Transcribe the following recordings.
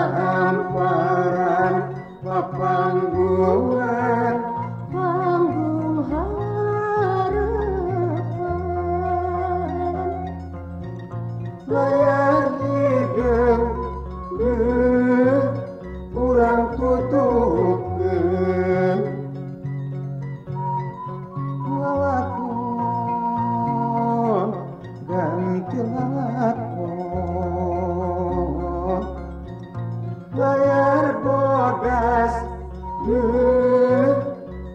uh, uh. terbodas eh,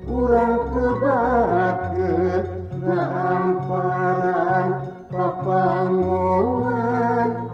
kurang kebat ke kehamparan papangungan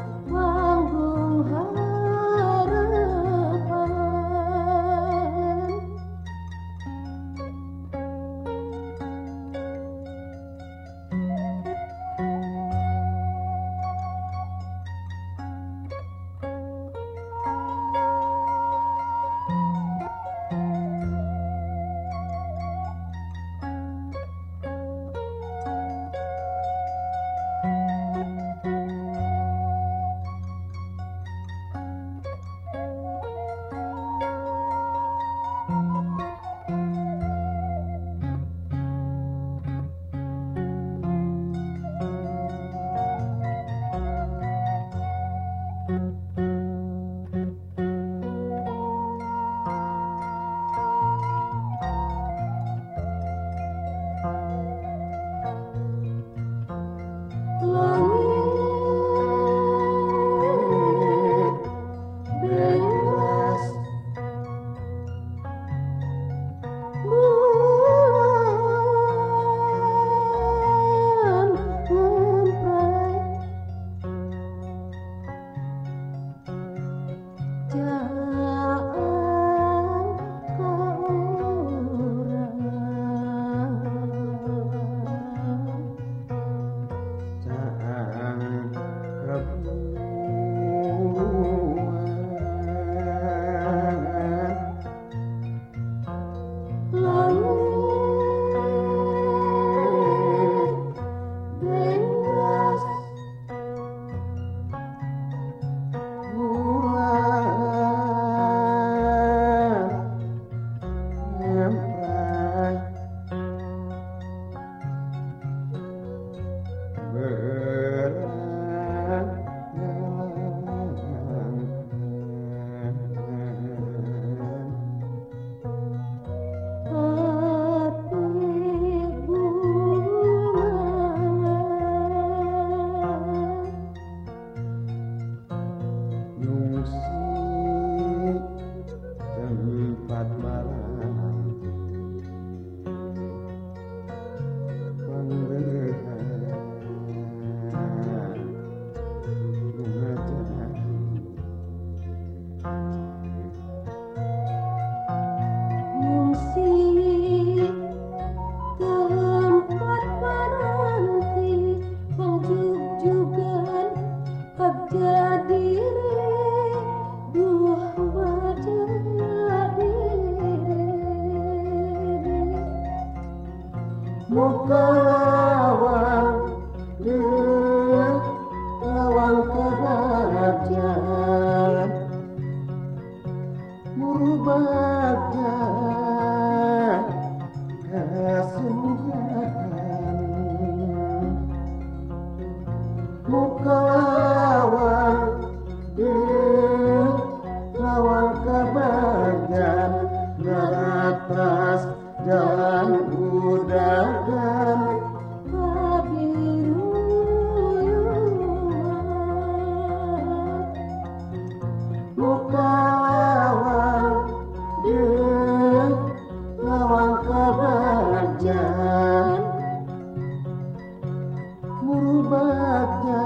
akibatnya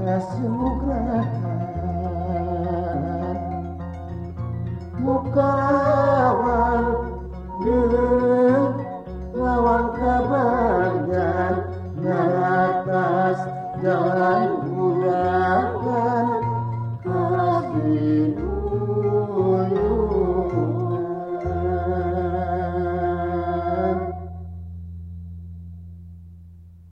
kasihmu gerakan muka awal lawan kabarnya atas jalan